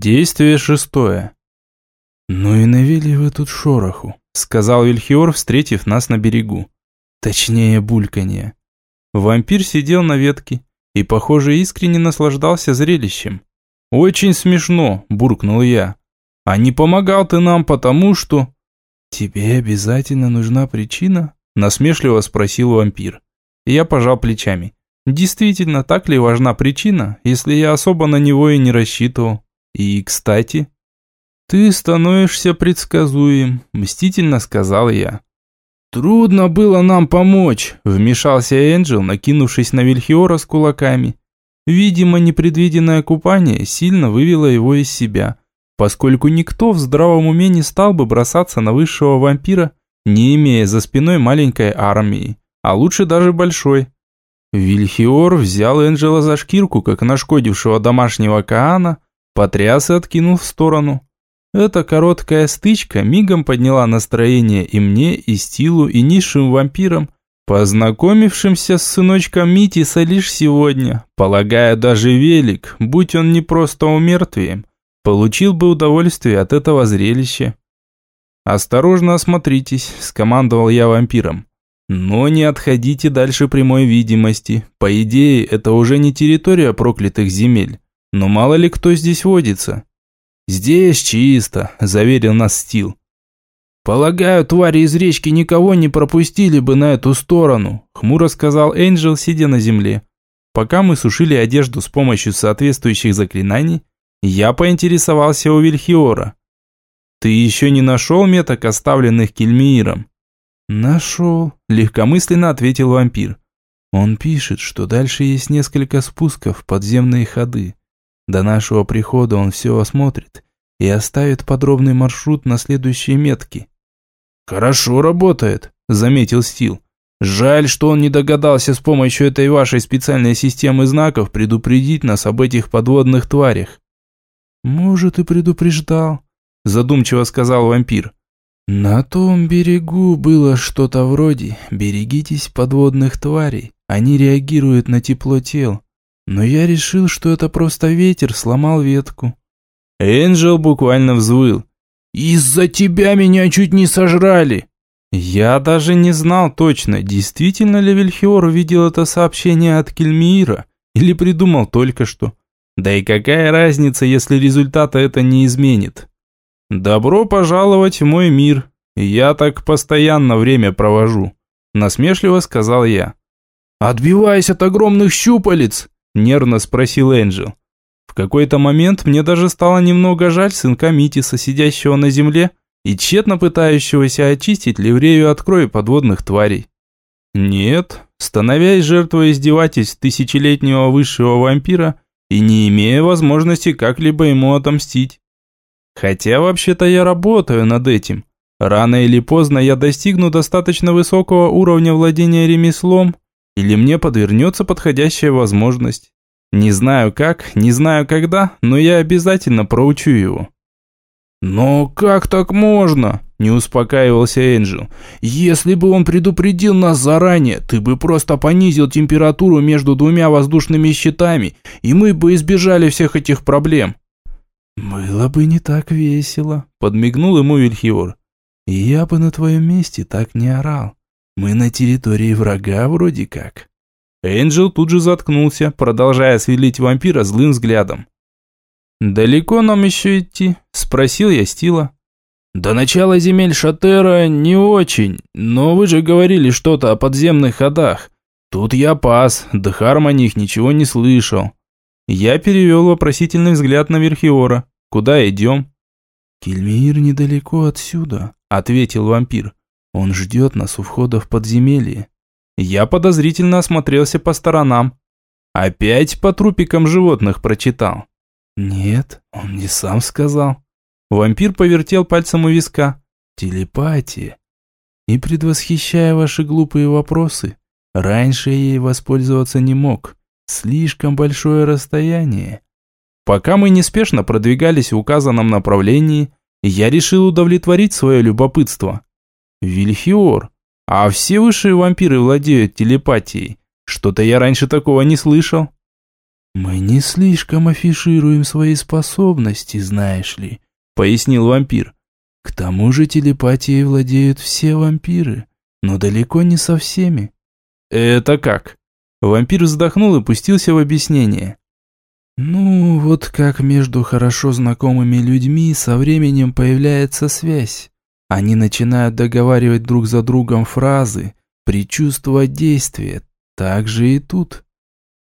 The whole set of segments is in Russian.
Действие шестое. «Ну и навели вы тут шороху», — сказал Вильхиор, встретив нас на берегу. Точнее, бульканье. Вампир сидел на ветке и, похоже, искренне наслаждался зрелищем. «Очень смешно», – буркнул я. «А не помогал ты нам потому, что...» «Тебе обязательно нужна причина?» – насмешливо спросил вампир. Я пожал плечами. «Действительно, так ли важна причина, если я особо на него и не рассчитывал? И, кстати...» «Ты становишься предсказуем», – мстительно сказал я. «Трудно было нам помочь», – вмешался Энджел, накинувшись на Вильхиора с кулаками. Видимо, непредвиденное купание сильно вывело его из себя, поскольку никто в здравом уме не стал бы бросаться на высшего вампира, не имея за спиной маленькой армии, а лучше даже большой. Вильхиор взял Энджела за шкирку, как нашкодившего домашнего Каана, потряс и откинул в сторону. Эта короткая стычка мигом подняла настроение и мне, и Стилу, и низшим вампирам, познакомившимся с сыночком Митиса лишь сегодня. Полагаю, даже Велик, будь он не просто умертвием, получил бы удовольствие от этого зрелища. «Осторожно осмотритесь», – скомандовал я вампиром. «Но не отходите дальше прямой видимости. По идее, это уже не территория проклятых земель. Но мало ли кто здесь водится». «Здесь чисто», – заверил нас Стил. «Полагаю, твари из речки никого не пропустили бы на эту сторону», – хмуро сказал Энджел, сидя на земле. Пока мы сушили одежду с помощью соответствующих заклинаний, я поинтересовался у Вильхиора. «Ты еще не нашел меток, оставленных Кельмииром?» «Нашел», – легкомысленно ответил вампир. «Он пишет, что дальше есть несколько спусков, подземные ходы. До нашего прихода он все осмотрит и оставит подробный маршрут на следующие метки. «Хорошо работает», – заметил Стил. «Жаль, что он не догадался с помощью этой вашей специальной системы знаков предупредить нас об этих подводных тварях». «Может, и предупреждал», – задумчиво сказал вампир. «На том берегу было что-то вроде «берегитесь подводных тварей, они реагируют на тепло тел». Но я решил, что это просто ветер сломал ветку. Энджел буквально взвыл. «Из-за тебя меня чуть не сожрали!» Я даже не знал точно, действительно ли Вильхиор увидел это сообщение от Кельмиира или придумал только что. Да и какая разница, если результата это не изменит? «Добро пожаловать в мой мир. Я так постоянно время провожу», – насмешливо сказал я. «Отбиваясь от огромных щупалец!» Нервно спросил Энджел. В какой-то момент мне даже стало немного жаль сынка Митиса, сидящего на земле и тщетно пытающегося очистить ливрею от крови подводных тварей. Нет, становясь жертвой издевательств тысячелетнего высшего вампира и не имея возможности как-либо ему отомстить. Хотя вообще-то я работаю над этим. Рано или поздно я достигну достаточно высокого уровня владения ремеслом, или мне подвернется подходящая возможность. Не знаю как, не знаю когда, но я обязательно проучу его. «Но как так можно?» – не успокаивался Энджел. «Если бы он предупредил нас заранее, ты бы просто понизил температуру между двумя воздушными щитами, и мы бы избежали всех этих проблем». «Было бы не так весело», – подмигнул ему Вильхиор. «Я бы на твоем месте так не орал. Мы на территории врага вроде как. Энджел тут же заткнулся, продолжая сверлить вампира злым взглядом. «Далеко нам еще идти?» – спросил я Стила. «До начала земель Шатера не очень, но вы же говорили что-то о подземных ходах. Тут я пас, Дхарм о них ничего не слышал». Я перевел вопросительный взгляд на Верхиора. «Куда идем?» «Кельмир недалеко отсюда», – ответил вампир. Он ждет нас у входа в подземелье. Я подозрительно осмотрелся по сторонам. Опять по трупикам животных прочитал. Нет, он не сам сказал. Вампир повертел пальцем у виска. Телепатия. И предвосхищая ваши глупые вопросы, раньше я ей воспользоваться не мог. Слишком большое расстояние. Пока мы неспешно продвигались в указанном направлении, я решил удовлетворить свое любопытство. Вильхиор, а все высшие вампиры владеют телепатией. Что-то я раньше такого не слышал. «Мы не слишком афишируем свои способности, знаешь ли», — пояснил вампир. «К тому же телепатией владеют все вампиры, но далеко не со всеми». «Это как?» Вампир вздохнул и пустился в объяснение. «Ну, вот как между хорошо знакомыми людьми со временем появляется связь. Они начинают договаривать друг за другом фразы, предчувствовать действия. Так же и тут.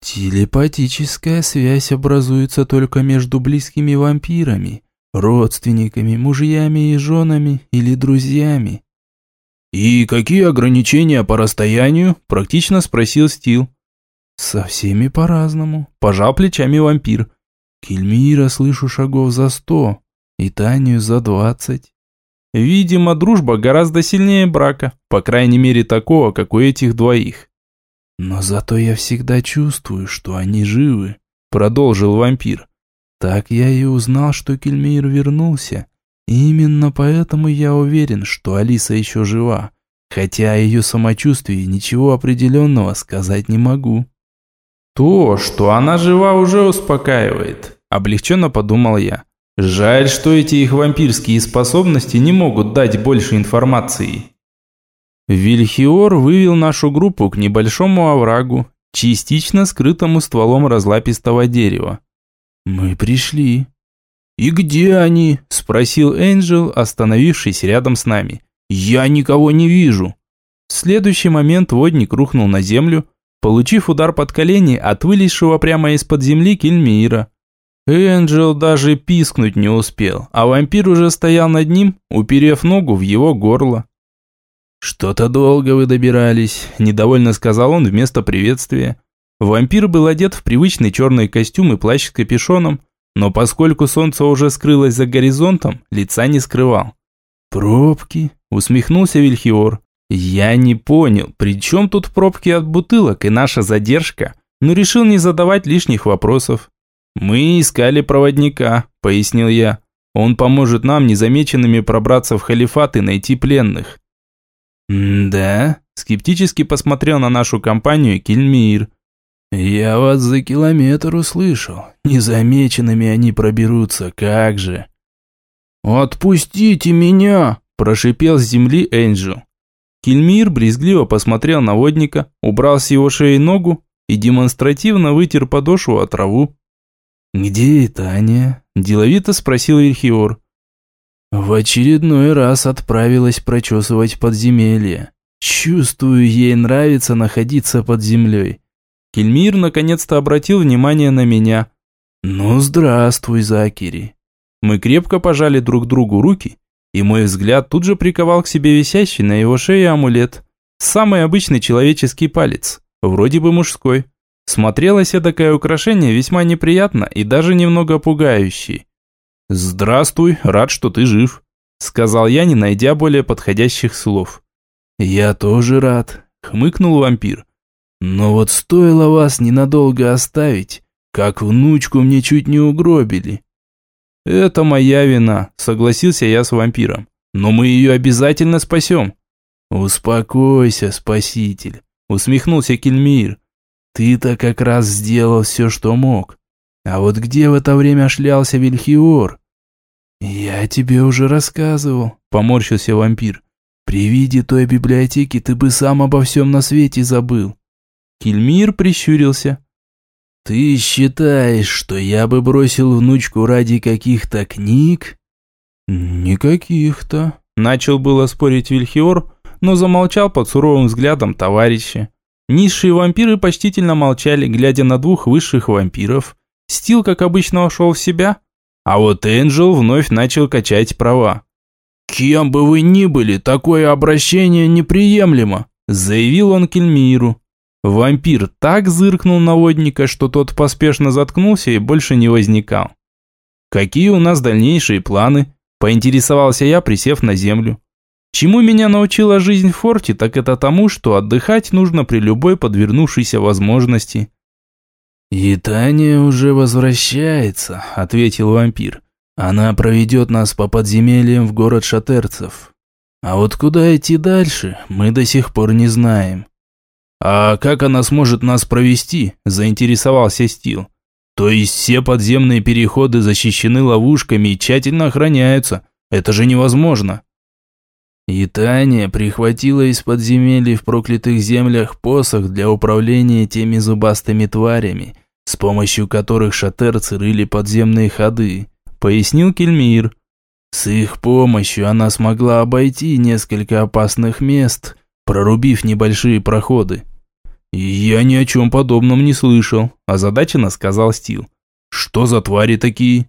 Телепатическая связь образуется только между близкими вампирами, родственниками, мужьями и женами или друзьями. «И какие ограничения по расстоянию?» – практично спросил Стил. «Со всеми по-разному», – пожал плечами вампир. «Кельмира слышу шагов за сто, и Танию за двадцать». Видимо, дружба гораздо сильнее брака, по крайней мере такого, как у этих двоих. «Но зато я всегда чувствую, что они живы», – продолжил вампир. «Так я и узнал, что Кельмир вернулся. И именно поэтому я уверен, что Алиса еще жива, хотя о ее самочувствии ничего определенного сказать не могу». «То, что она жива, уже успокаивает», – облегченно подумал я. «Жаль, что эти их вампирские способности не могут дать больше информации». Вильхиор вывел нашу группу к небольшому оврагу, частично скрытому стволом разлапистого дерева. «Мы пришли». «И где они?» – спросил Энджел, остановившись рядом с нами. «Я никого не вижу». В следующий момент водник рухнул на землю, получив удар под колени от вылезшего прямо из-под земли Кельмира. Энджел даже пискнуть не успел, а вампир уже стоял над ним, уперев ногу в его горло. «Что-то долго вы добирались», – недовольно сказал он вместо приветствия. Вампир был одет в привычный черный костюм и плащ с капюшоном, но поскольку солнце уже скрылось за горизонтом, лица не скрывал. «Пробки?» – усмехнулся Вильхиор. «Я не понял, при чем тут пробки от бутылок и наша задержка?» Но решил не задавать лишних вопросов. «Мы искали проводника», – пояснил я. «Он поможет нам незамеченными пробраться в халифат и найти пленных». «Да?» – скептически посмотрел на нашу компанию Кельмир. «Я вас за километр услышал. Незамеченными они проберутся, как же!» «Отпустите меня!» – прошипел с земли Энджел. Кельмир брезгливо посмотрел на водника, убрал с его шеи ногу и демонстративно вытер подошву от траву. «Где Таня?» – деловито спросил Вильхиор. В очередной раз отправилась прочесывать подземелье. Чувствую, ей нравится находиться под землей. Кельмир наконец-то обратил внимание на меня. «Ну, здравствуй, Закири». Мы крепко пожали друг другу руки, и мой взгляд тут же приковал к себе висящий на его шее амулет. Самый обычный человеческий палец, вроде бы мужской. Смотрелось такое украшение весьма неприятно и даже немного пугающий. «Здравствуй, рад, что ты жив», – сказал я, не найдя более подходящих слов. «Я тоже рад», – хмыкнул вампир. «Но вот стоило вас ненадолго оставить, как внучку мне чуть не угробили». «Это моя вина», – согласился я с вампиром. «Но мы ее обязательно спасем». «Успокойся, спаситель», – усмехнулся Кельмир. «Ты-то как раз сделал все, что мог. А вот где в это время шлялся Вильхиор? Я тебе уже рассказывал, поморщился вампир. При виде той библиотеки ты бы сам обо всем на свете забыл. Кельмир прищурился. Ты считаешь, что я бы бросил внучку ради каких-то книг? Никаких-то, начал было спорить Вильхиор, но замолчал под суровым взглядом товарища. Низшие вампиры почтительно молчали, глядя на двух высших вампиров, Стил, как обычно, ушел в себя, а вот Энджел вновь начал качать права. «Кем бы вы ни были, такое обращение неприемлемо», заявил он Кельмиру. Вампир так зыркнул на водника, что тот поспешно заткнулся и больше не возникал. «Какие у нас дальнейшие планы?» – поинтересовался я, присев на землю. Чему меня научила жизнь в форте, так это тому, что отдыхать нужно при любой подвернувшейся возможности. «И Таня уже возвращается», – ответил вампир. «Она проведет нас по подземельям в город шатерцев. А вот куда идти дальше, мы до сих пор не знаем». «А как она сможет нас провести?» – заинтересовался Стил. То есть все подземные переходы защищены ловушками и тщательно охраняются. Это же невозможно. И Таня прихватила из подземелья в проклятых землях посох для управления теми зубастыми тварями, с помощью которых шатерцы рыли подземные ходы, пояснил Кельмир. С их помощью она смогла обойти несколько опасных мест, прорубив небольшие проходы. «Я ни о чем подобном не слышал», – озадаченно сказал Стил. «Что за твари такие?»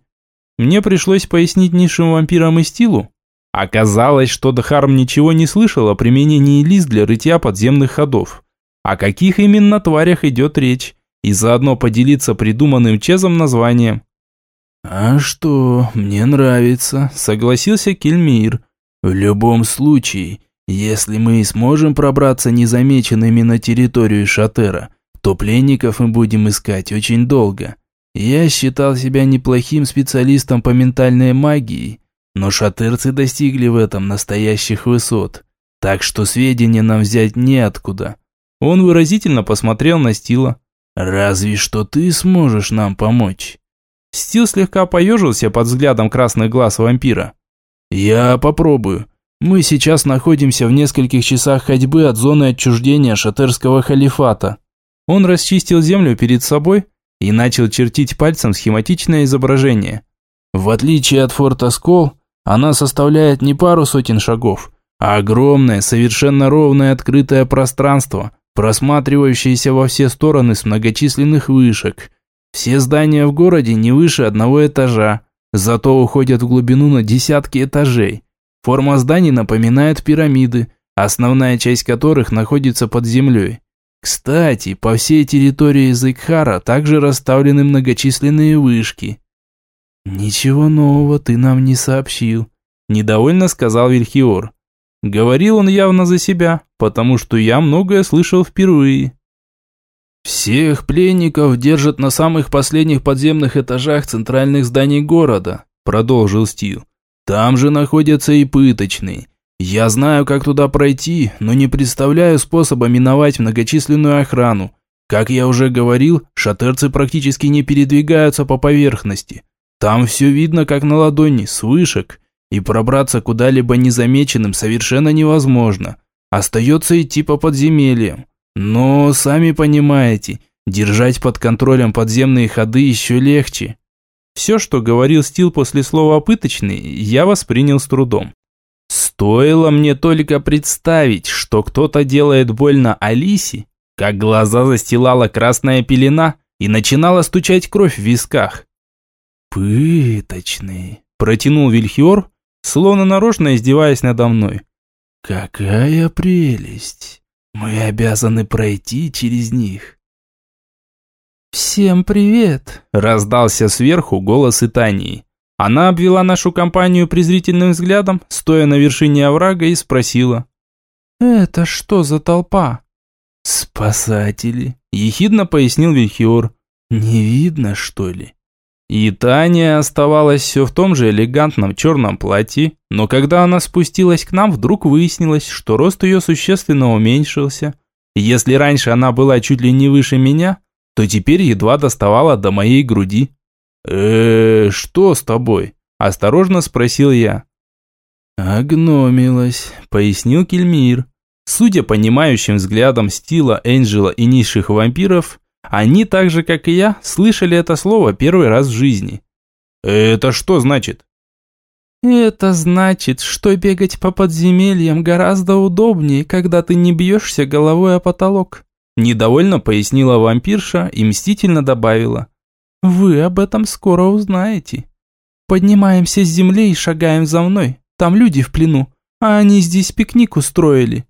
Мне пришлось пояснить низшим вампирам и Стилу. Оказалось, что Дхарм ничего не слышал о применении лис для рытья подземных ходов. О каких именно тварях идет речь, и заодно поделиться придуманным Чезом названием. «А что, мне нравится», – согласился Кельмир. «В любом случае, если мы сможем пробраться незамеченными на территорию Шатера, то пленников мы будем искать очень долго. Я считал себя неплохим специалистом по ментальной магии, но шатерцы достигли в этом настоящих высот, так что сведения нам взять неоткуда». Он выразительно посмотрел на Стила. «Разве что ты сможешь нам помочь». Стил слегка поежился под взглядом красных глаз вампира. «Я попробую. Мы сейчас находимся в нескольких часах ходьбы от зоны отчуждения шатерского халифата. Он расчистил землю перед собой и начал чертить пальцем схематичное изображение. В отличие от форта Скол, она составляет не пару сотен шагов, а огромное, совершенно ровное открытое пространство, просматривающееся во все стороны с многочисленных вышек. Все здания в городе не выше одного этажа, зато уходят в глубину на десятки этажей. Форма зданий напоминает пирамиды, основная часть которых находится под землей. Кстати, по всей территории Зыкхара также расставлены многочисленные вышки. «Ничего нового ты нам не сообщил», – недовольно сказал Вильхиор. Говорил он явно за себя, потому что я многое слышал впервые. «Всех пленников держат на самых последних подземных этажах центральных зданий города», – продолжил Стил. Там же находятся и пыточные. Я знаю, как туда пройти, но не представляю способа миновать многочисленную охрану. Как я уже говорил, шатерцы практически не передвигаются по поверхности. Там все видно как на ладони, с вышек, и пробраться куда-либо незамеченным совершенно невозможно. Остается идти по подземельям. Но, сами понимаете, держать под контролем подземные ходы еще легче. Все, что говорил Стил после слова «пыточный», я воспринял с трудом. Стоило мне только представить, что кто-то делает больно Алисе, как глаза застилала красная пелена и начинала стучать кровь в висках. «Пыточный», – протянул Вильхиор, словно нарочно издеваясь надо мной. «Какая прелесть! Мы обязаны пройти через них. «Всем привет!» – раздался сверху голос Итании. Она обвела нашу компанию презрительным взглядом, стоя на вершине оврага, и спросила. «Это что за толпа?» «Спасатели», – ехидно пояснил Вильхиор. «Не видно, что ли?» И Таня оставалась все в том же элегантном черном платье, но когда она спустилась к нам, вдруг выяснилось, что рост ее существенно уменьшился. Если раньше она была чуть ли не выше меня, то теперь едва доставала до моей груди. э что с тобой?» – осторожно спросил я. «Огномилась», – пояснил Кельмир. Судя по понимающим взглядам Стила, Энджела и низших вампиров, они так же, как и я, слышали это слово первый раз в жизни. «Это что значит?» «Это значит, что бегать по подземельям гораздо удобнее, когда ты не бьешься головой о потолок», Недовольно пояснила вампирша и мстительно добавила. «Вы об этом скоро узнаете. Поднимаемся с земли и шагаем за мной. Там люди в плену, а они здесь пикник устроили».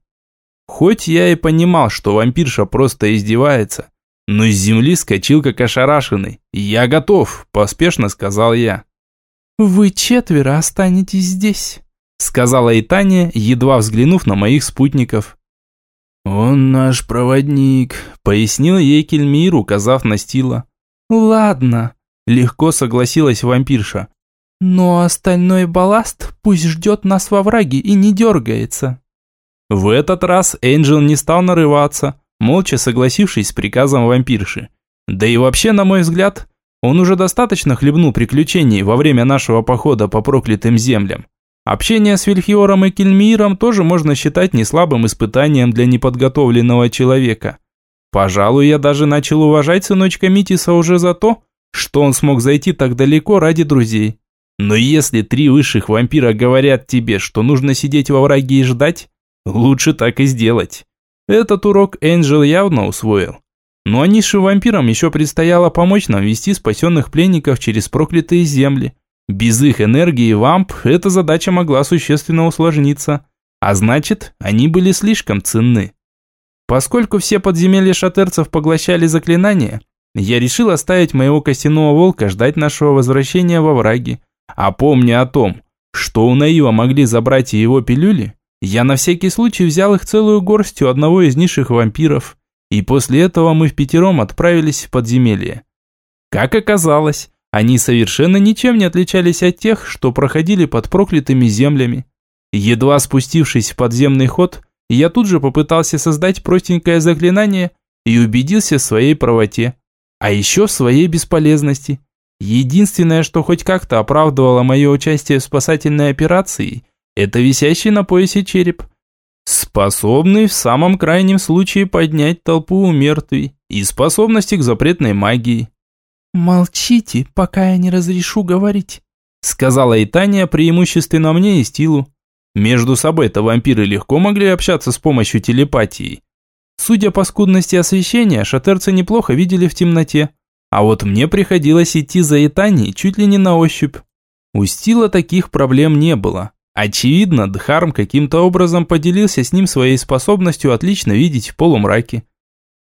Хоть я и понимал, что вампирша просто издевается, но с земли скочил как ошарашенный. «Я готов», – поспешно сказал я. «Вы четверо останетесь здесь», – сказала и Таня, едва взглянув на моих спутников. «Он наш проводник», – пояснил ей Кельмир, указав на Стила. «Ладно», – легко согласилась вампирша. «Но остальной балласт пусть ждет нас во враге и не дергается». В этот раз Энджел не стал нарываться, молча согласившись с приказом вампирши. Да и вообще, на мой взгляд, Он уже достаточно хлебнул приключений во время нашего похода по проклятым землям. Общение с Вильхиором и Кельмиром тоже можно считать неслабым испытанием для неподготовленного человека. Пожалуй, я даже начал уважать сыночка Митиса уже за то, что он смог зайти так далеко ради друзей. Но если три высших вампира говорят тебе, что нужно сидеть во враге и ждать, лучше так и сделать. Этот урок Энджел явно усвоил. Но низшим вампирам еще предстояло помочь нам вести спасенных пленников через проклятые земли. Без их энергии вамп эта задача могла существенно усложниться. А значит, они были слишком ценны. Поскольку все подземелья шатерцев поглощали заклинания, я решил оставить моего костяного волка ждать нашего возвращения во враги. А помня о том, что у Наива могли забрать и его пилюли, я на всякий случай взял их целую горсть у одного из низших вампиров, и после этого мы в пятером отправились в подземелье. Как оказалось, они совершенно ничем не отличались от тех, что проходили под проклятыми землями. Едва спустившись в подземный ход, я тут же попытался создать простенькое заклинание и убедился в своей правоте, а еще в своей бесполезности. Единственное, что хоть как-то оправдывало мое участие в спасательной операции, это висящий на поясе череп, способный в самом крайнем случае поднять толпу у мертвей и способности к запретной магии. «Молчите, пока я не разрешу говорить», сказала Итания преимущественно мне и Стилу. Между собой-то вампиры легко могли общаться с помощью телепатии. Судя по скудности освещения, шатерцы неплохо видели в темноте. А вот мне приходилось идти за Итанией чуть ли не на ощупь. У Стила таких проблем не было. Очевидно, Дхарм каким-то образом поделился с ним своей способностью отлично видеть в полумраке.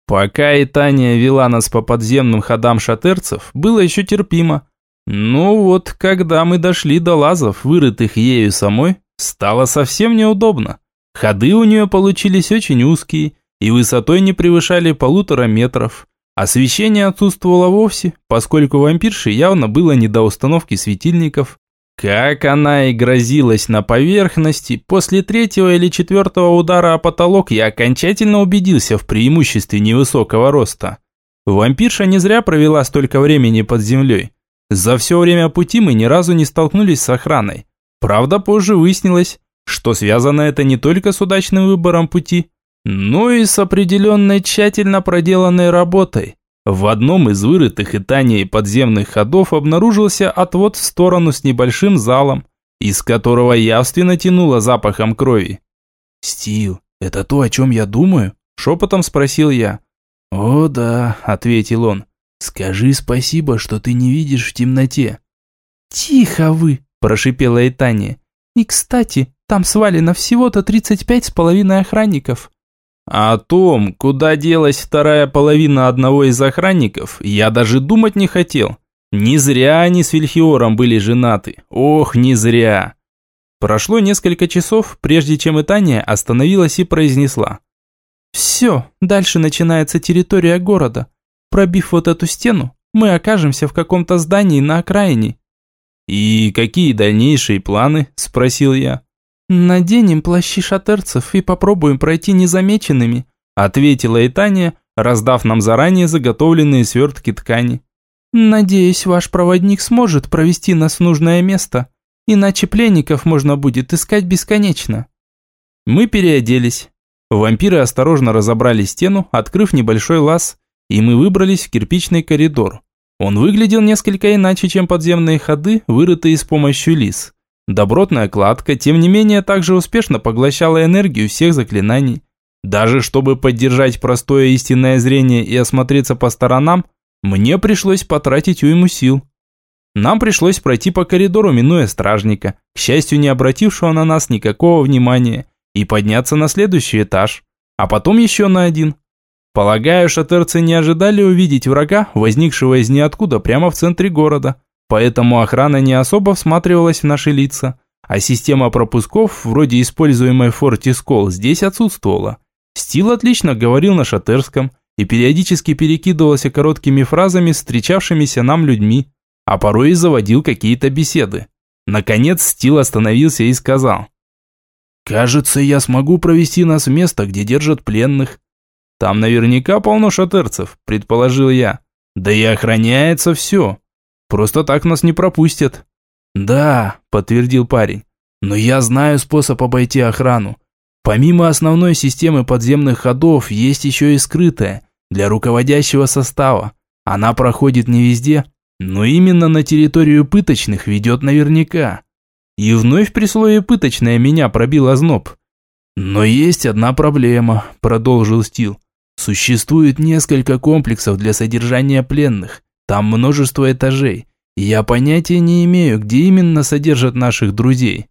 Пока Итания вела нас по подземным ходам шатерцев, было еще терпимо. Но вот, когда мы дошли до лазов, вырытых ею самой, стало совсем неудобно. Ходы у нее получились очень узкие и высотой не превышали полутора метров. Освещение отсутствовало вовсе, поскольку вампирше явно было не до установки светильников. Как она и грозилась на поверхности, после третьего или четвертого удара о потолок я окончательно убедился в преимуществе невысокого роста. Вампирша не зря провела столько времени под землей. За все время пути мы ни разу не столкнулись с охраной. Правда, позже выяснилось, что связано это не только с удачным выбором пути, но и с определенной тщательно проделанной работой. В одном из вырытых Итанией подземных ходов обнаружился отвод в сторону с небольшим залом, из которого явственно тянуло запахом крови. «Стил, это то, о чем я думаю?» – шепотом спросил я. «О да», – ответил он. «Скажи спасибо, что ты не видишь в темноте». «Тихо вы!» – прошипела Итания. «И, кстати, там свалено всего-то тридцать пять с половиной охранников». О том, куда делась вторая половина одного из охранников, я даже думать не хотел. Не зря они с Вильхиором были женаты. Ох, не зря. Прошло несколько часов, прежде чем Итания остановилась и произнесла. «Все, дальше начинается территория города. Пробив вот эту стену, мы окажемся в каком-то здании на окраине». «И какие дальнейшие планы?» – спросил я. «Наденем плащи шатерцев и попробуем пройти незамеченными», ответила Итания, раздав нам заранее заготовленные свертки ткани. «Надеюсь, ваш проводник сможет провести нас в нужное место, иначе пленников можно будет искать бесконечно». Мы переоделись. Вампиры осторожно разобрали стену, открыв небольшой лаз, и мы выбрались в кирпичный коридор. Он выглядел несколько иначе, чем подземные ходы, вырытые с помощью лис. Добротная кладка, тем не менее, также успешно поглощала энергию всех заклинаний. Даже чтобы поддержать простое истинное зрение и осмотреться по сторонам, мне пришлось потратить уйму сил. Нам пришлось пройти по коридору, минуя стражника, к счастью, не обратившего на нас никакого внимания, и подняться на следующий этаж, а потом еще на один. Полагаю, шатерцы не ожидали увидеть врага, возникшего из ниоткуда прямо в центре города. Поэтому охрана не особо всматривалась в наши лица, а система пропусков, вроде используемой в форте Скол, здесь отсутствовала. Стил отлично говорил на шатерском и периодически перекидывался короткими фразами с встречавшимися нам людьми, а порой и заводил какие-то беседы. Наконец Стил остановился и сказал. «Кажется, я смогу провести нас в место, где держат пленных». «Там наверняка полно шатерцев», – предположил я. Да и охраняется все. Просто так нас не пропустят. Да, подтвердил парень. Но я знаю способ обойти охрану. Помимо основной системы подземных ходов, есть еще и скрытая, для руководящего состава. Она проходит не везде, но именно на территорию пыточных ведет наверняка. И вновь при слое пыточная меня пробил озноб. Но есть одна проблема, продолжил Стил. Существует несколько комплексов для содержания пленных. Там множество этажей. Я понятия не имею, где именно содержат наших друзей.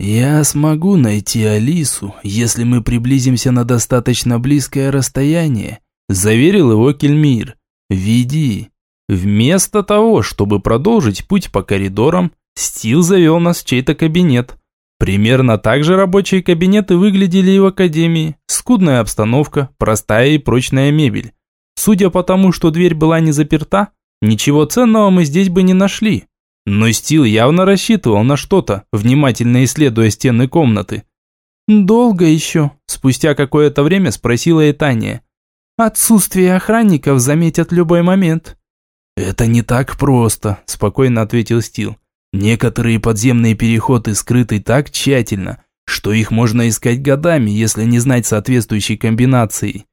«Я смогу найти Алису, если мы приблизимся на достаточно близкое расстояние», заверил его Кельмир. «Веди». Вместо того, чтобы продолжить путь по коридорам, Стил завел нас в чей-то кабинет. Примерно так же рабочие кабинеты выглядели и в академии. Скудная обстановка, простая и прочная мебель. Судя по тому, что дверь была не заперта, ничего ценного мы здесь бы не нашли. Но Стил явно рассчитывал на что-то, внимательно исследуя стены комнаты. «Долго еще?» – спустя какое-то время спросила Этания. «Отсутствие охранников заметят любой момент». «Это не так просто», – спокойно ответил Стил. «Некоторые подземные переходы скрыты так тщательно, что их можно искать годами, если не знать соответствующей комбинации».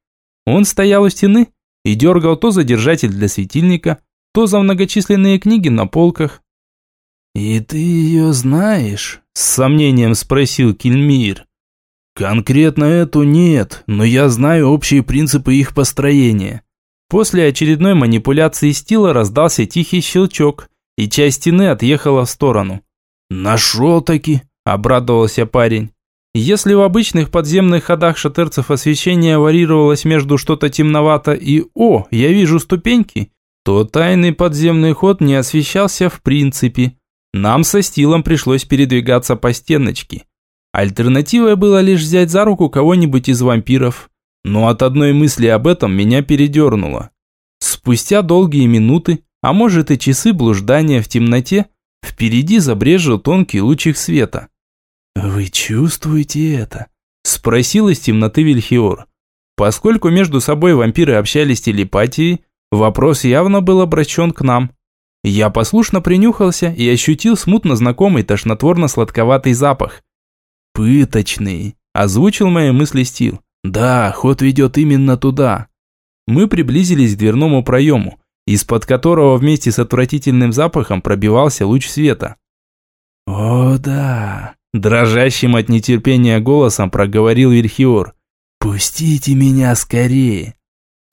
Он стоял у стены и дергал то за держатель для светильника, то за многочисленные книги на полках, «И ты ее знаешь?» – с сомнением спросил Кельмир. «Конкретно эту нет, но я знаю общие принципы их построения». После очередной манипуляции стила раздался тихий щелчок, и часть стены отъехала в сторону. «Нашел-таки!» – обрадовался парень. Если в обычных подземных ходах шатерцев освещение варьировалось между что-то темновато и «О, я вижу ступеньки», то тайный подземный ход не освещался в принципе. Нам со Стилом пришлось передвигаться по стеночке. Альтернативой было лишь взять за руку кого-нибудь из вампиров. Но от одной мысли об этом меня передернуло. Спустя долгие минуты, а может и часы блуждания в темноте, впереди забрежил тонкий лучик света. «Вы чувствуете это?» – спросил из темноты Вильхиор. Поскольку между собой вампиры общались телепатией, вопрос явно был обращен к нам. Я послушно принюхался и ощутил смутно знакомый тошнотворно-сладковатый запах. «Пыточный», – озвучил мои мысли Стил. «Да, ход ведет именно туда». Мы приблизились к дверному проему, из-под которого вместе с отвратительным запахом пробивался луч света. «О, да!» – дрожащим от нетерпения голосом проговорил Вильхиор. «Пустите меня скорее!»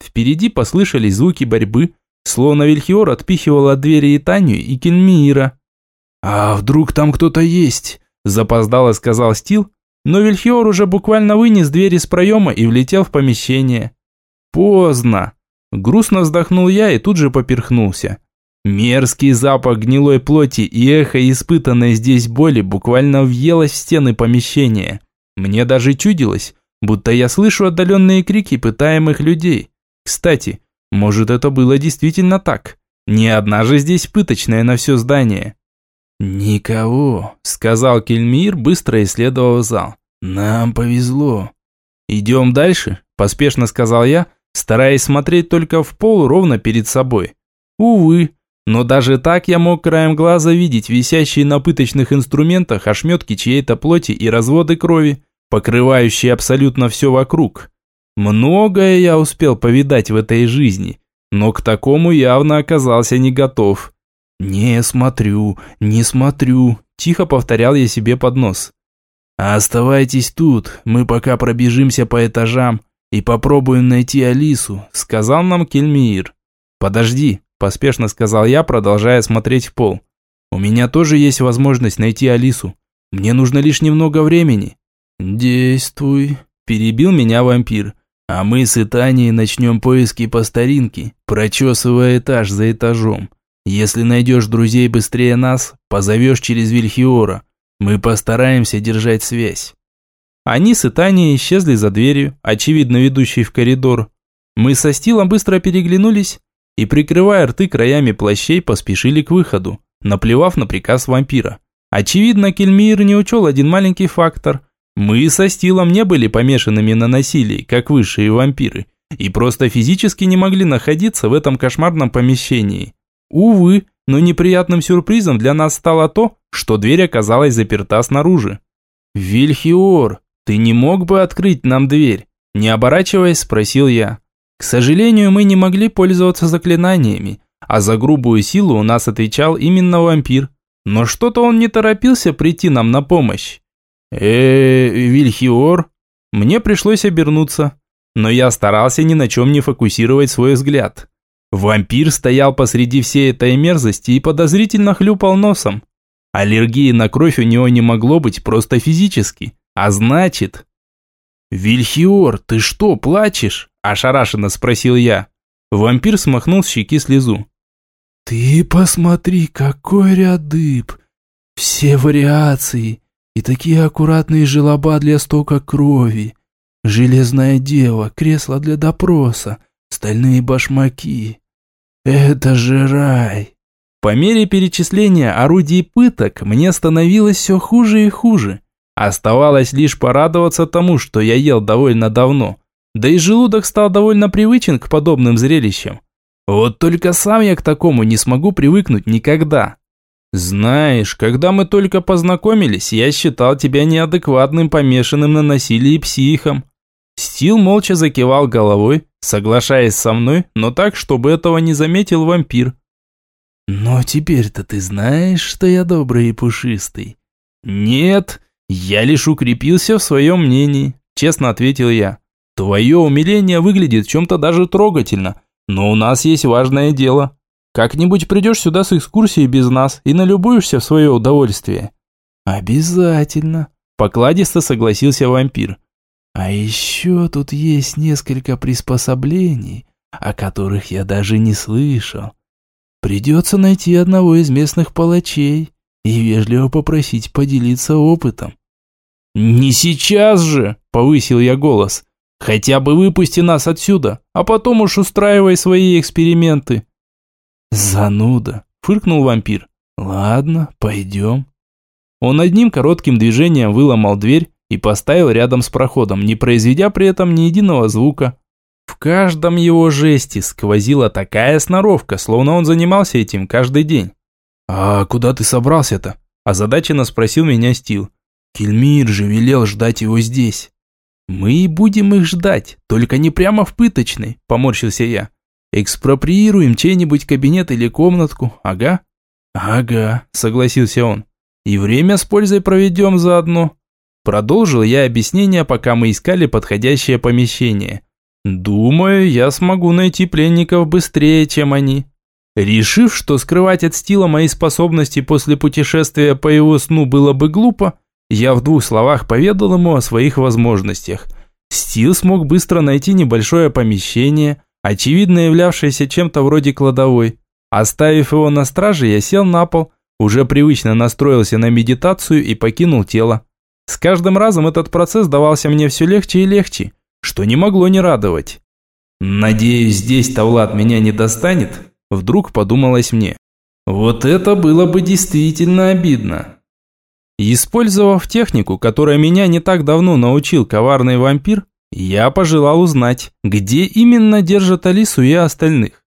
Впереди послышались звуки борьбы, Словно Вильхиор отпихивал от двери и Таню, и Кельмиира. «А вдруг там кто-то есть?» – запоздало сказал Стил, но Вильхиор уже буквально вынес дверь из проема и влетел в помещение. Поздно. Грустно вздохнул я и тут же поперхнулся. Мерзкий запах гнилой плоти и эхо испытанной здесь боли буквально въелось в стены помещения. Мне даже чудилось, будто я слышу отдаленные крики пытаемых людей. Кстати, может, это было действительно так? Не одна же здесь пыточная на все здание. «Никого», – сказал Кельмир, быстро исследовав зал. «Нам повезло». «Идем дальше», – поспешно сказал я, стараясь смотреть только в пол ровно перед собой. Увы, но даже так я мог краем глаза видеть висящие на пыточных инструментах ошметки чьей-то плоти и разводы крови, покрывающие абсолютно все вокруг. Многое я успел повидать в этой жизни, но к такому явно оказался не готов. «Не смотрю, не смотрю», – тихо повторял я себе под нос. «Оставайтесь тут, мы пока пробежимся по этажам и попробуем найти Алису», – сказал нам Кельмиир. «Подожди», – поспешно сказал я, продолжая смотреть в пол. «У меня тоже есть возможность найти Алису. Мне нужно лишь немного времени». «Действуй», – перебил меня вампир. А мы с Итанией начнем поиски по старинке, прочесывая этаж за этажом. Если найдешь друзей быстрее нас, позовешь через Вильхиора. Мы постараемся держать связь». Они с Итанией исчезли за дверью, очевидно ведущей в коридор. Мы со Стилом быстро переглянулись и, прикрывая рты краями плащей, поспешили к выходу, наплевав на приказ вампира. Очевидно, Кельмир не учел один маленький фактор. Мы со Стилом не были помешанными на насилии, как высшие вампиры, и просто физически не могли находиться в этом кошмарном помещении. Увы, но неприятным сюрпризом для нас стало то, что дверь оказалась заперта снаружи. «Вильхиор, ты не мог бы открыть нам дверь?» Не оборачиваясь, спросил я. К сожалению, мы не могли пользоваться заклинаниями, а за грубую силу у нас отвечал именно вампир. Но что-то он не торопился прийти нам на помощь. Э Вильхиор? Мне пришлось обернуться, но я старался ни на чем не фокусировать свой взгляд. Вампир стоял посреди всей этой мерзости и подозрительно хлюпал носом. Аллергии на кровь у него не могло быть просто физически, а значит... «Вильхиор, ты что, плачешь?» – ошарашенно спросил я. Вампир смахнул с щеки слезу. «Ты посмотри, какой ряд дыб! Все вариации и такие аккуратные желоба для стока крови, железная дева, кресло для допроса, стальные башмаки. Это же рай!» По мере перечисления орудий пыток мне становилось все хуже и хуже. Оставалось лишь порадоваться тому, что я ел довольно давно. Да и желудок стал довольно привычен к подобным зрелищам. Вот только сам я к такому не смогу привыкнуть никогда. Знаешь, когда мы только познакомились, я считал тебя неадекватным, помешанным на насилии психом. Стил молча закивал головой, соглашаясь со мной, но так, чтобы этого не заметил вампир. «Но теперь-то ты знаешь, что я добрый и пушистый?» «Нет, я лишь укрепился в своем мнении», – честно ответил я. «Твое умиление выглядит чем-то даже трогательно, но у нас есть важное дело. Как-нибудь придешь сюда с экскурсией без нас и налюбуешься в свое удовольствие». «Обязательно», – покладисто согласился вампир. «А еще тут есть несколько приспособлений, о которых я даже не слышал. Придется найти одного из местных палачей и вежливо попросить поделиться опытом». «Не сейчас же!» – повысил я голос. Хотя бы выпусти нас отсюда, а потом уж устраивай свои эксперименты. Зануда, фыркнул вампир. Ладно, пойдем. Он одним коротким движением выломал дверь и поставил рядом с проходом, не произведя при этом ни единого звука. В каждом его жесте сквозила такая сноровка, словно он занимался этим каждый день. «А куда ты собрался-то?» – озадаченно спросил меня Стил. «Кельмир же велел ждать его здесь». «Мы будем их ждать, только не прямо в пыточной», – поморщился я. «Экспроприируем чей-нибудь кабинет или комнатку, ага?» «Ага», – согласился он. «И время с пользой проведем заодно». Продолжил я объяснение, пока мы искали подходящее помещение. «Думаю, я смогу найти пленников быстрее, чем они». Решив, что скрывать от Стила мои способности после путешествия по его сну было бы глупо, я в двух словах поведал ему о своих возможностях. Стил смог быстро найти небольшое помещение, очевидно являвшееся чем-то вроде кладовой. Оставив его на страже, я сел на пол, уже привычно настроился на медитацию и покинул тело. С каждым разом этот процесс давался мне все легче и легче, что не могло не радовать. «Надеюсь, здесь Тавлад меня не достанет?» Вдруг подумалось мне. Вот это было бы действительно обидно. Использовав технику, которая меня не так давно научил коварный вампир, я пожелал узнать, где именно держат Алису и остальных.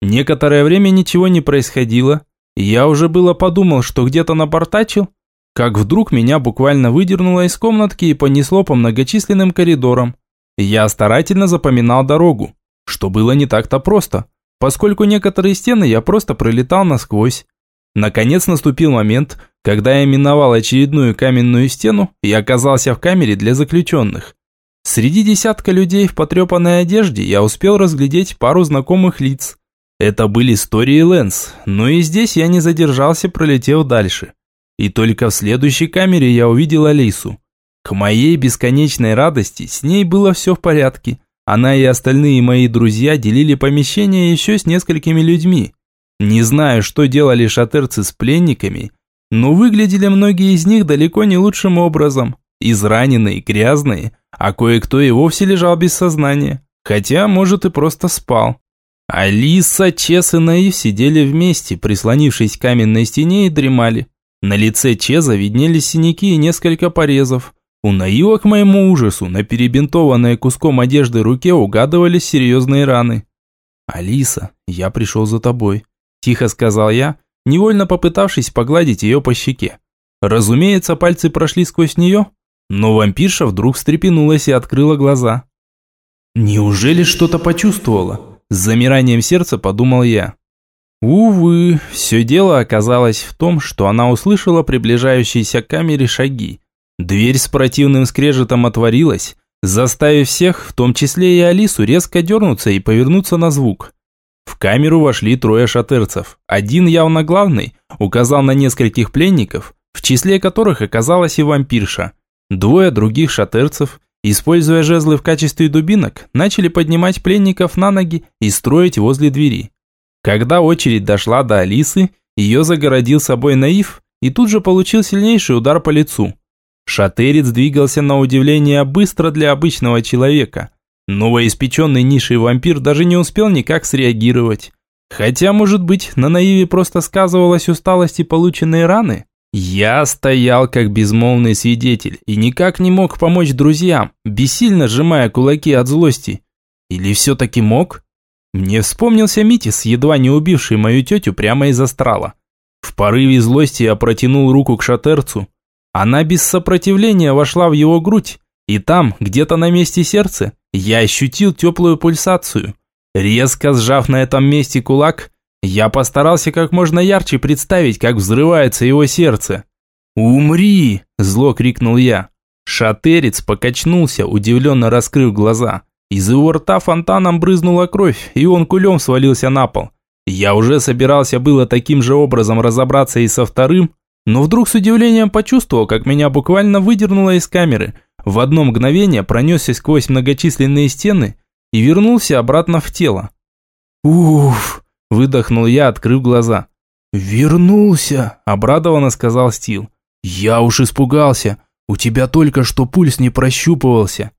Некоторое время ничего не происходило, я уже было подумал, что где-то напортачил, как вдруг меня буквально выдернуло из комнатки и понесло по многочисленным коридорам. Я старательно запоминал дорогу, что было не так-то просто, поскольку некоторые стены я просто пролетал насквозь. Наконец наступил момент, когда я миновал очередную каменную стену и оказался в камере для заключенных. Среди десятка людей в потрепанной одежде я успел разглядеть пару знакомых лиц. Это были Стори и Лэнс, но и здесь я не задержался, пролетев дальше. И только в следующей камере я увидел Алису. К моей бесконечной радости с ней было все в порядке. Она и остальные мои друзья делили помещение еще с несколькими людьми. Не знаю, что делали шатерцы с пленниками, но выглядели многие из них далеко не лучшим образом. Израненные, грязные, а кое-кто и вовсе лежал без сознания. Хотя, может, и просто спал. Алиса, Чес и Наив сидели вместе, прислонившись к каменной стене и дремали. На лице Чеза виднелись синяки и несколько порезов. У Наила, к моему ужасу, на перебинтованной куском одежды руке угадывались серьезные раны. «Алиса, я пришел за тобой», – тихо сказал я, невольно попытавшись погладить ее по щеке. Разумеется, пальцы прошли сквозь нее, но вампирша вдруг встрепенулась и открыла глаза. «Неужели что-то почувствовала?» С замиранием сердца подумал я. Увы, все дело оказалось в том, что она услышала приближающиеся к камере шаги. Дверь с противным скрежетом отворилась, заставив всех, в том числе и Алису, резко дернуться и повернуться на звук. В камеру вошли трое шатерцев. Один явно главный, указал на нескольких пленников, в числе которых оказалась и вампирша. Двое других шатерцев, используя жезлы в качестве дубинок, начали поднимать пленников на ноги и строить возле двери. Когда очередь дошла до Алисы, ее загородил собой Наив и тут же получил сильнейший удар по лицу. Шатерец двигался на удивление быстро для обычного человека. Новоиспеченный низший вампир даже не успел никак среагировать. Хотя, может быть, на Наиве просто сказывалась усталость и полученные раны? Я стоял как безмолвный свидетель и никак не мог помочь друзьям, бессильно сжимая кулаки от злости. Или все-таки мог? Мне вспомнился Митис, едва не убивший мою тетю прямо из астрала. В порыве злости я протянул руку к шатерцу. Она без сопротивления вошла в его грудь, и там, где-то на месте сердца, я ощутил теплую пульсацию. Резко сжав на этом месте кулак, я постарался как можно ярче представить, как взрывается его сердце. «Умри!» – зло крикнул я. Шатерец покачнулся, удивленно раскрыв глаза. Из его рта фонтаном брызнула кровь, и он кулем свалился на пол. Я уже собирался было таким же образом разобраться и со вторым, но вдруг с удивлением почувствовал, как меня буквально выдернуло из камеры. В одно мгновение пронесся сквозь многочисленные стены и вернулся обратно в тело. «Уф!» – выдохнул я, открыв глаза. «Вернулся!» – обрадованно сказал Стил. «Я уж испугался. У тебя только что пульс не прощупывался».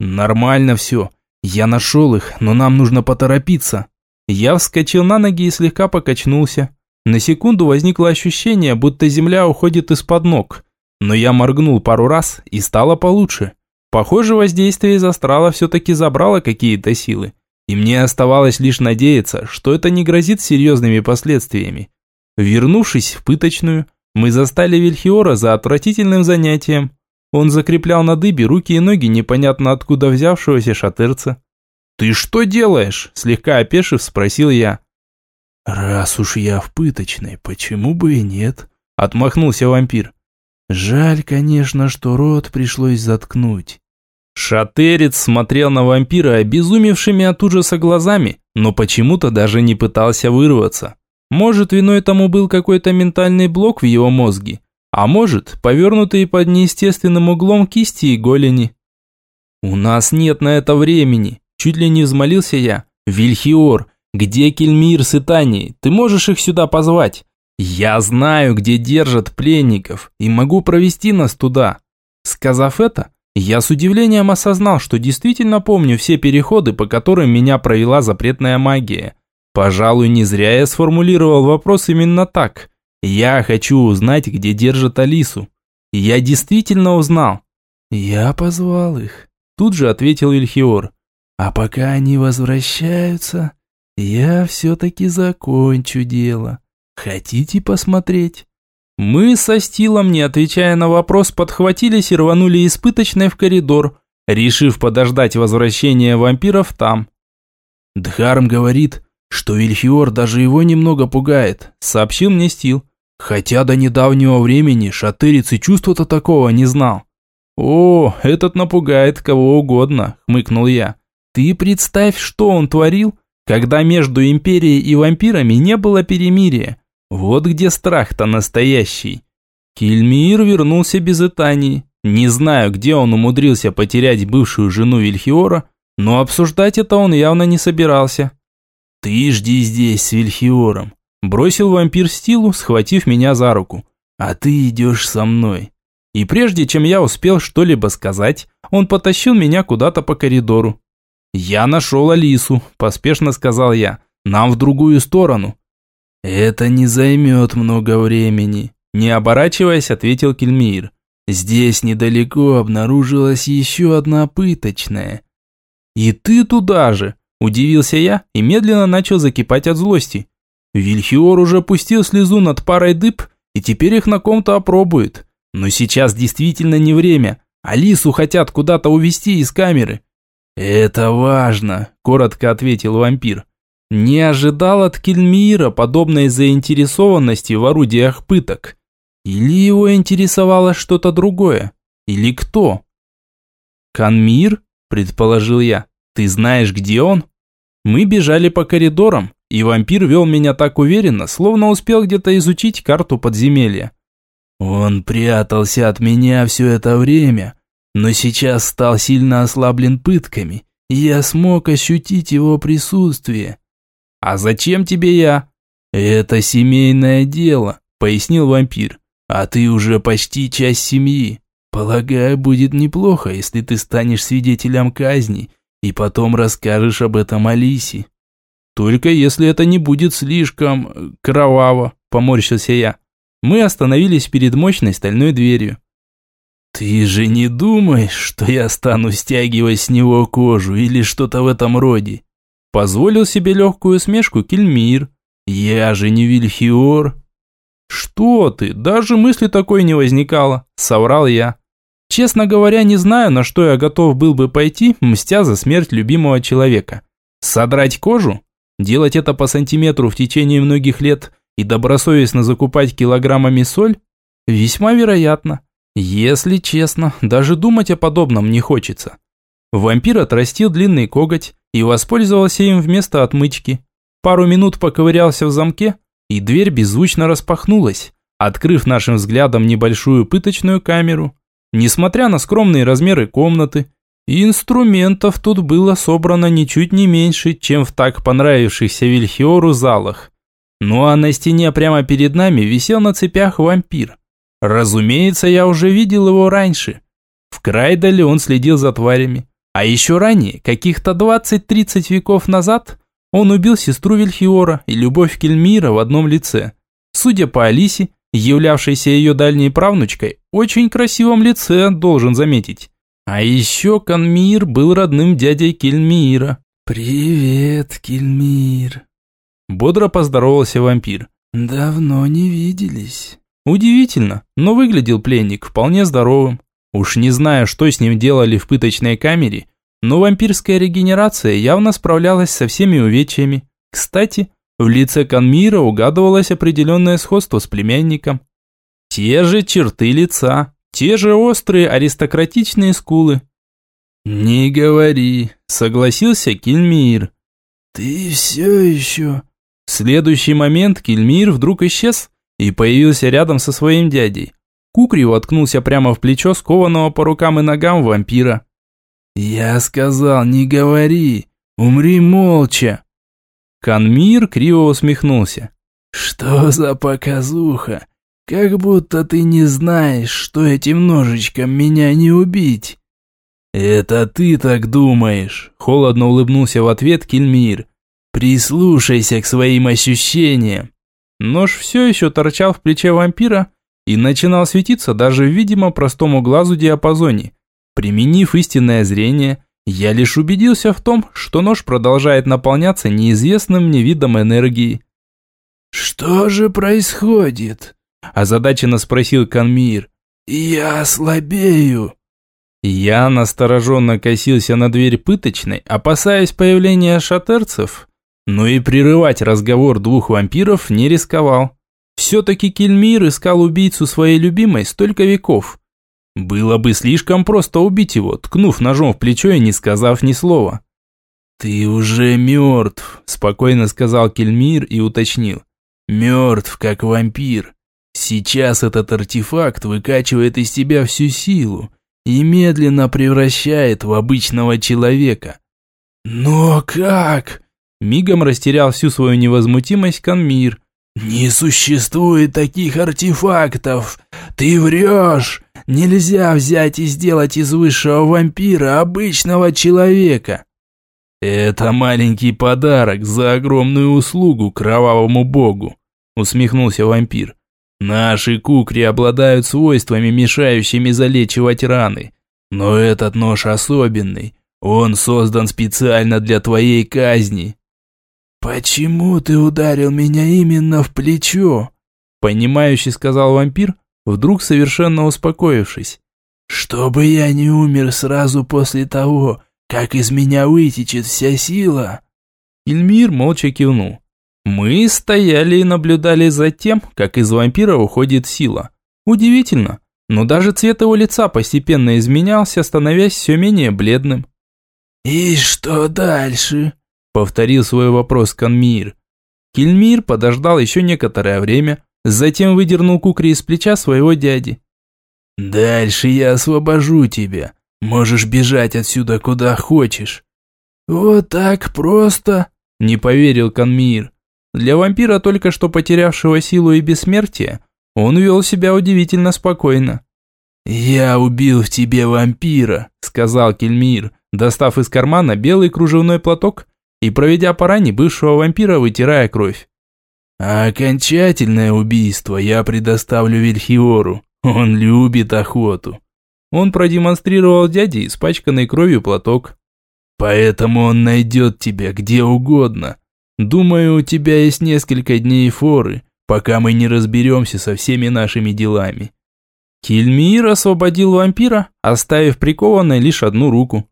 «Нормально все. Я нашел их, но нам нужно поторопиться». Я вскочил на ноги и слегка покачнулся. На секунду возникло ощущение, будто земля уходит из-под ног. Но я моргнул пару раз и стало получше. Похоже, воздействие из астрала все-таки забрало какие-то силы. И мне оставалось лишь надеяться, что это не грозит серьезными последствиями. Вернувшись в пыточную, мы застали Вильхиора за отвратительным занятием. Он закреплял на дыбе руки и ноги непонятно откуда взявшегося шатерца. «Ты что делаешь?» – слегка опешив, спросил я. «Раз уж я в пыточной, почему бы и нет?» – отмахнулся вампир. «Жаль, конечно, что рот пришлось заткнуть». Шатерец смотрел на вампира обезумевшими от ужаса глазами, но почему-то даже не пытался вырваться. Может, виной тому был какой-то ментальный блок в его мозге, а может, повернутые под неестественным углом кисти и голени. «У нас нет на это времени», – чуть ли не взмолился я. «Вильхиор, где Кельмир с Итанией? Ты можешь их сюда позвать? Я знаю, где держат пленников, и могу провести нас туда». Сказав это, я с удивлением осознал, что действительно помню все переходы, по которым меня провела запретная магия. Пожалуй, не зря я сформулировал вопрос именно так. Я хочу узнать, где держат Алису. Я действительно узнал. Я позвал их. Тут же ответил Ильхиор. А пока они возвращаются, я все-таки закончу дело. Хотите посмотреть? Мы со Стилом, не отвечая на вопрос, подхватились и рванули испыточной в коридор, решив подождать возвращения вампиров там. Дхарм говорит, что Вильхиор даже его немного пугает, сообщил мне Стил. Хотя до недавнего времени шатырец и чувства-то такого не знал. «О, этот напугает кого угодно», – хмыкнул я. «Ты представь, что он творил, когда между Империей и вампирами не было перемирия. Вот где страх-то настоящий». Кельмир вернулся без Итании. Не знаю, где он умудрился потерять бывшую жену Вильхиора, но обсуждать это он явно не собирался. «Ты жди здесь с Вильхиором. Бросил вампир Стилу, схватив меня за руку. «А ты идешь со мной». И прежде чем я успел что-либо сказать, он потащил меня куда-то по коридору. «Я нашел Алису», – поспешно сказал я. «Нам в другую сторону». «Это не займет много времени», – не оборачиваясь, ответил Кельмир. Здесь недалеко обнаружилась еще одна пыточная. «И ты туда же!» – удивился я и медленно начал закипать от злости. Вильхиор уже пустил слезу над парой дыб, и теперь их на ком-то опробует. Но сейчас действительно не время. Алису хотят куда-то увезти из камеры. «Это важно», – коротко ответил вампир. Не ожидал от Кельмира подобной заинтересованности в орудиях пыток. Или его интересовало что-то другое? Или кто? «Канмир?» – предположил я. «Ты знаешь, где он?» Мы бежали по коридорам, и вампир вел меня так уверенно, словно успел где-то изучить карту подземелья. Он прятался от меня все это время, но сейчас стал сильно ослаблен пытками, и я смог ощутить его присутствие. «А зачем тебе я?» «Это семейное дело», – пояснил вампир. «А ты уже почти часть семьи. Полагаю, будет неплохо, если ты станешь свидетелем казни и потом расскажешь об этом Алисе». «Только если это не будет слишком... Э, кроваво», – поморщился я. Мы остановились перед мощной стальной дверью. «Ты же не думаешь, что я стану стягивать с него кожу или что-то в этом роде?» Позволил себе легкую смешку Кельмир. «Я же не Вильхиор». «Что ты, даже мысли такой не возникало», – соврал я. Честно говоря, не знаю, на что я готов был бы пойти, мстя за смерть любимого человека. Содрать кожу? Делать это по сантиметру в течение многих лет и добросовестно закупать килограммами соль? Весьма вероятно. Если честно, даже думать о подобном не хочется. Вампир отрастил длинный коготь и воспользовался им вместо отмычки. Пару минут поковырялся в замке, и дверь беззвучно распахнулась, открыв нашим взглядом небольшую пыточную камеру. Несмотря на скромные размеры комнаты, инструментов тут было собрано ничуть не меньше, чем в так понравившихся Вильхиору залах. Ну а на стене прямо перед нами висел на цепях вампир. Разумеется, я уже видел его раньше. В Крайдале он следил за тварями. А еще ранее, каких-то 20-30 веков назад, он убил сестру Вильхиора и любовь Кельмира в одном лице. Судя по Алисе, являвшейся ее дальней правнучкой, очень красивом лице, должен заметить. А еще Канмир был родным дядей Кельмира. «Привет, Кельмир!» Бодро поздоровался вампир. «Давно не виделись». Удивительно, но выглядел пленник вполне здоровым. Уж не знаю, что с ним делали в пыточной камере, но вампирская регенерация явно справлялась со всеми увечьями. Кстати, в лице Канмира угадывалось определенное сходство с племянником. Те же черты лица, те же острые аристократичные скулы. «Не говори», – согласился Кельмир. «Ты все еще...» В следующий момент Кельмир вдруг исчез и появился рядом со своим дядей. Кукри воткнулся прямо в плечо скованного по рукам и ногам вампира. «Я сказал, не говори, умри молча!» Канмир криво усмехнулся. «Что за показуха? Как будто ты не знаешь, что этим ножичком меня не убить!» «Это ты так думаешь!» – холодно улыбнулся в ответ Кельмир. «Прислушайся к своим ощущениям!» Нож все еще торчал в плече вампира и начинал светиться даже в видимо простому глазу диапазоне. Применив истинное зрение, я лишь убедился в том, что нож продолжает наполняться неизвестным мне видом энергии. «Что же происходит?» – озадаченно спросил Канмир. «Я слабею». Я настороженно косился на дверь пыточной, опасаясь появления шатерцев, но и прерывать разговор двух вампиров не рисковал. Все-таки Кельмир искал убийцу своей любимой столько веков. Было бы слишком просто убить его, ткнув ножом в плечо и не сказав ни слова. «Ты уже мертв», – спокойно сказал Кельмир и уточнил. «Мертв, как вампир. Сейчас этот артефакт выкачивает из тебя всю силу и медленно превращает в обычного человека». «Но как?» Мигом растерял всю свою невозмутимость Канмир. «Не существует таких артефактов! Ты врешь! Нельзя взять и сделать из высшего вампира обычного человека!» «Это маленький подарок за огромную услугу кровавому богу», усмехнулся вампир. Наши кукри обладают свойствами, мешающими залечивать раны. Но этот нож особенный. Он создан специально для твоей казни. Почему ты ударил меня именно в плечо? Понимающе сказал вампир, вдруг совершенно успокоившись. Чтобы я не умер сразу после того, как из меня вытечет вся сила. Ильмир молча кивнул. Мы стояли и наблюдали за тем, как из вампира уходит сила. Удивительно, но даже цвет его лица постепенно изменялся, становясь все менее бледным. «И что дальше?» – повторил свой вопрос Канмир. Кильмир подождал еще некоторое время, затем выдернул кукри из плеча своего дяди. «Дальше я освобожу тебя. Можешь бежать отсюда куда хочешь». «Вот так просто?» – не поверил Канмир. Для вампира, только что потерявшего силу и бессмертие, он вел себя удивительно спокойно. «Я убил в тебе вампира», – сказал Кельмир, достав из кармана белый кружевной платок и проведя по ране бывшего вампира, вытирая кровь. «А окончательное убийство я предоставлю Вильхиору. Он любит охоту». Он продемонстрировал дяде испачканный кровью платок. «Поэтому он найдет тебя где угодно, Думаю, у тебя есть несколько дней форы, пока мы не разберемся со всеми нашими делами». Кильмир освободил вампира, оставив прикованной лишь одну руку.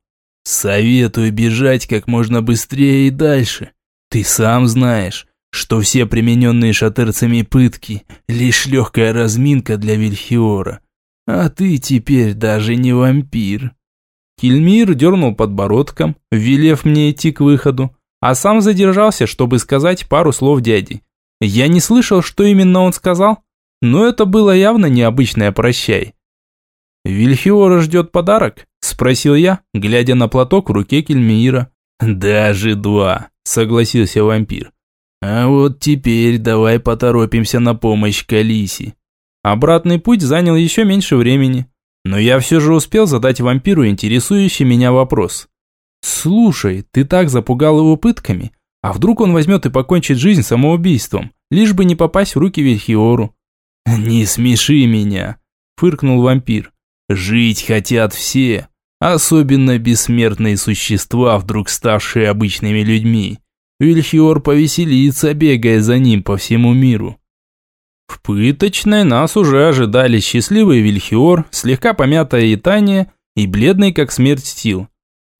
«Советую бежать как можно быстрее и дальше. Ты сам знаешь, что все примененные шатерцами пытки – лишь легкая разминка для Вильхиора. А ты теперь даже не вампир». Кильмир дернул подбородком, велев мне идти к выходу, а сам задержался, чтобы сказать пару слов дяде. Я не слышал, что именно он сказал, но это было явно необычное «прощай». «Вильхиора ждет подарок?» – спросил я, глядя на платок в руке Кельмиира. «Даже два», – согласился вампир. «А вот теперь давай поторопимся на помощь Калиси». Обратный путь занял еще меньше времени, но я все же успел задать вампиру интересующий меня вопрос. «Слушай, ты так запугал его пытками, а вдруг он возьмет и покончит жизнь самоубийством, лишь бы не попасть в руки Вильхиору?» «Не смеши меня», – фыркнул вампир. «Жить хотят все, особенно бессмертные существа, вдруг ставшие обычными людьми. Вильхиор повеселится, бегая за ним по всему миру». В пыточной нас уже ожидали счастливый Вильхиор, слегка помятая Итания и бледный как смерть Стил.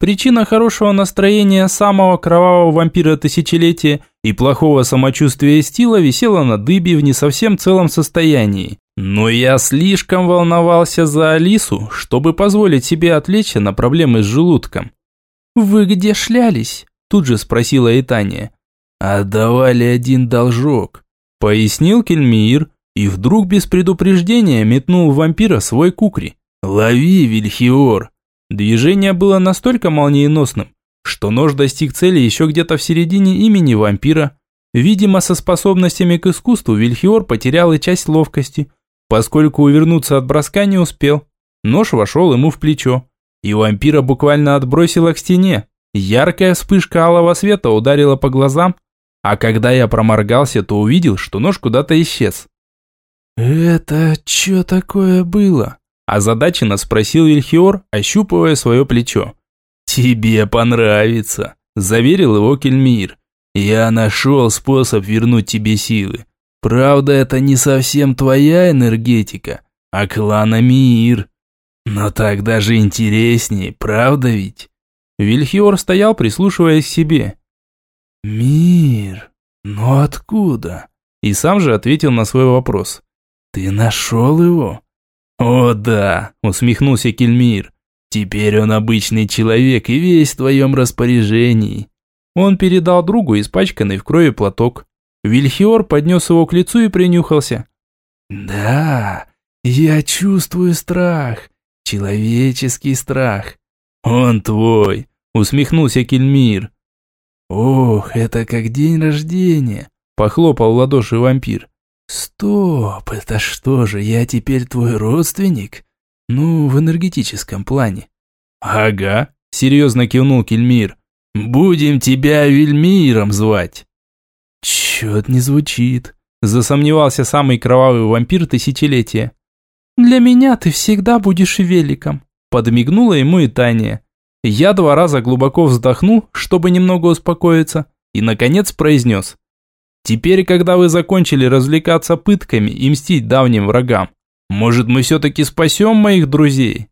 Причина хорошего настроения самого кровавого вампира тысячелетия и плохого самочувствия Стила висела на дыбе в не совсем целом состоянии. Но я слишком волновался за Алису, чтобы позволить себе отвлечься на проблемы с желудком. «Вы где шлялись?» – тут же спросила Итания. «Отдавали один должок», – пояснил Кельмиир, и вдруг без предупреждения метнул в вампира свой кукри. «Лови, Вильхиор!» Движение было настолько молниеносным, что нож достиг цели еще где-то в середине имени вампира. Видимо, со способностями к искусству Вильхиор потерял и часть ловкости, поскольку увернуться от броска не успел. Нож вошел ему в плечо, и вампира буквально отбросило к стене. Яркая вспышка алого света ударила по глазам, а когда я проморгался, то увидел, что нож куда-то исчез. «Это что такое было?» Озадаченно спросил Вильхиор, ощупывая свое плечо. «Тебе понравится», – заверил его Кельмир. «Я нашел способ вернуть тебе силы. Правда, это не совсем твоя энергетика, а клана Мир. Но так даже интереснее, правда ведь?» Вильхиор стоял, прислушиваясь к себе. «Мир? Но откуда?» И сам же ответил на свой вопрос. «Ты нашел его?» «О да», – усмехнулся Кельмир. «Теперь он обычный человек и весь в твоем распоряжении». Он передал другу испачканный в крови платок. Вильхиор поднес его к лицу и принюхался. «Да, я чувствую страх, человеческий страх. Он твой», – усмехнулся Кельмир. «Ох, это как день рождения», – похлопал в ладоши вампир. «Стоп, это что же, я теперь твой родственник? Ну, в энергетическом плане». «Ага», – серьезно кивнул Кельмир. «Будем тебя Вильмиром звать». «Чё-то не звучит», Засомневался самый кровавый вампир тысячелетия. «Для меня ты всегда будешь великом», – подмигнула ему и Таня. Я два раза глубоко вздохнул, чтобы немного успокоиться, и, наконец, произнес. «Теперь, когда вы закончили развлекаться пытками и мстить давним врагам, может, мы все-таки спасем моих друзей?»